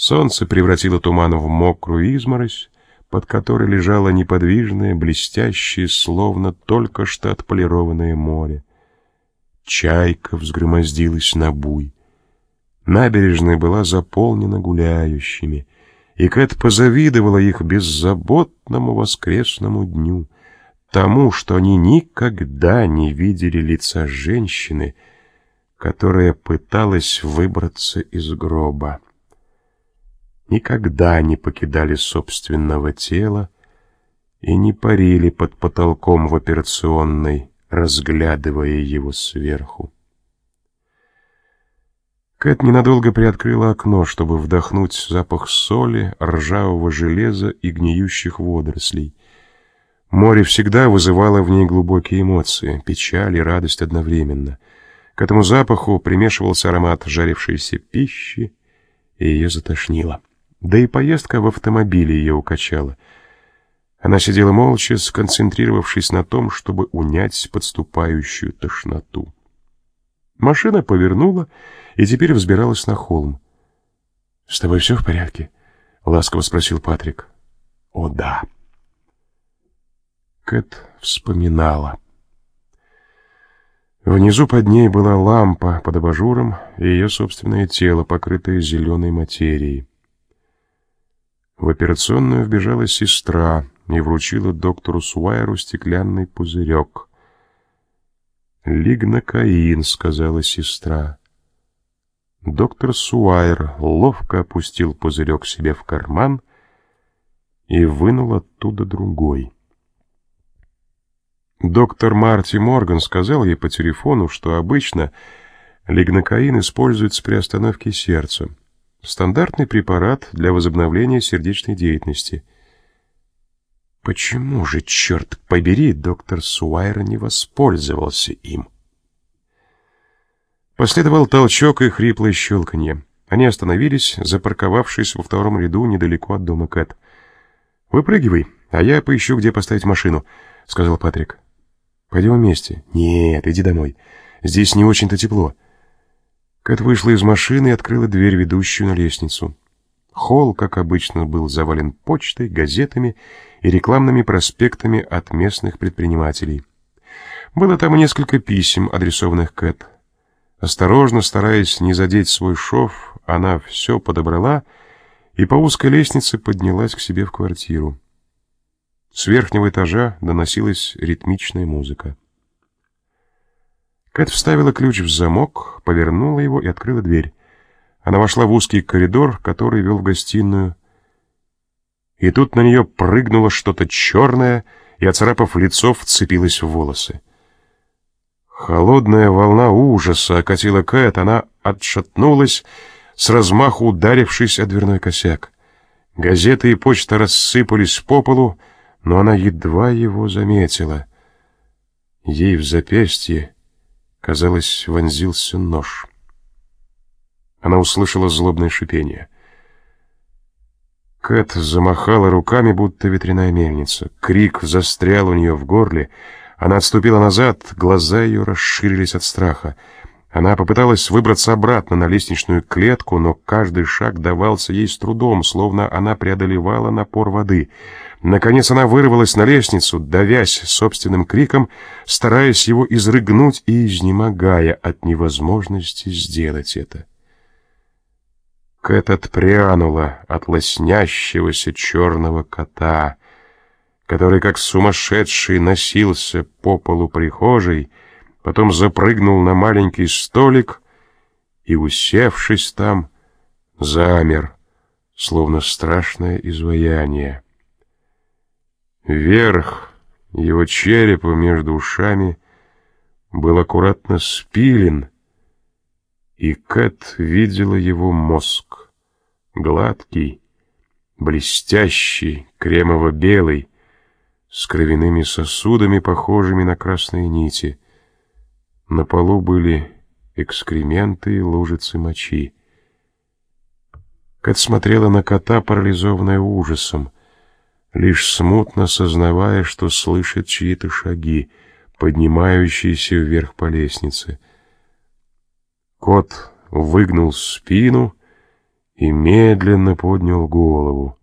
Солнце превратило туман в мокрую изморозь, под которой лежало неподвижное, блестящее, словно только что отполированное море. Чайка взгромоздилась на буй. Набережная была заполнена гуляющими, и Кэт позавидовала их беззаботному воскресному дню, тому, что они никогда не видели лица женщины, которая пыталась выбраться из гроба. Никогда не покидали собственного тела и не парили под потолком в операционной, разглядывая его сверху. Кэт ненадолго приоткрыла окно, чтобы вдохнуть запах соли, ржавого железа и гниющих водорослей. Море всегда вызывало в ней глубокие эмоции, печаль и радость одновременно — к этому запаху примешивался аромат жарившейся пищи, и ее затошнило. Да и поездка в автомобиле ее укачала. Она сидела молча, сконцентрировавшись на том, чтобы унять подступающую тошноту. Машина повернула и теперь взбиралась на холм. «С тобой все в порядке?» — ласково спросил Патрик. «О, да». Кэт вспоминала. Внизу под ней была лампа под абажуром и ее собственное тело, покрытое зеленой материей. В операционную вбежала сестра и вручила доктору Суайру стеклянный пузырек. «Лигнокаин», — сказала сестра. Доктор Суайр ловко опустил пузырек себе в карман и вынул оттуда другой. Доктор Марти Морган сказал ей по телефону, что обычно лигнокаин используется при остановке сердца. Стандартный препарат для возобновления сердечной деятельности. Почему же, черт побери, доктор Суайер не воспользовался им? Последовал толчок и хриплое щелканье. Они остановились, запарковавшись во втором ряду недалеко от дома Кэт. «Выпрыгивай, а я поищу, где поставить машину», — сказал Патрик. Пойдем вместе. Нет, иди домой. Здесь не очень-то тепло. Кэт вышла из машины и открыла дверь, ведущую на лестницу. Холл, как обычно, был завален почтой, газетами и рекламными проспектами от местных предпринимателей. Было там несколько писем, адресованных Кэт. Осторожно, стараясь не задеть свой шов, она все подобрала и по узкой лестнице поднялась к себе в квартиру. С верхнего этажа доносилась ритмичная музыка. Кэт вставила ключ в замок, повернула его и открыла дверь. Она вошла в узкий коридор, который вел в гостиную. И тут на нее прыгнуло что-то черное и, оцарапав лицо, вцепилось в волосы. Холодная волна ужаса окатила Кэт, она отшатнулась, с размаху ударившись о дверной косяк. Газеты и почта рассыпались по полу, но она едва его заметила. Ей в запястье, казалось, вонзился нож. Она услышала злобное шипение. Кэт замахала руками, будто ветряная мельница. Крик застрял у нее в горле. Она отступила назад, глаза ее расширились от страха. Она попыталась выбраться обратно на лестничную клетку, но каждый шаг давался ей с трудом, словно она преодолевала напор воды. Наконец она вырвалась на лестницу, давясь собственным криком, стараясь его изрыгнуть и изнемогая от невозможности сделать это. Кэт отпрянула от лоснящегося черного кота, который как сумасшедший носился по полу прихожей, потом запрыгнул на маленький столик и, усевшись там, замер, словно страшное изваяние. Верх его черепа между ушами был аккуратно спилен, и Кэт видела его мозг, гладкий, блестящий, кремово-белый, с кровяными сосудами, похожими на красные нити. На полу были экскременты и лужицы мочи. Кэт смотрела на кота, парализованная ужасом, лишь смутно сознавая, что слышит чьи-то шаги, поднимающиеся вверх по лестнице. Кот выгнул спину и медленно поднял голову.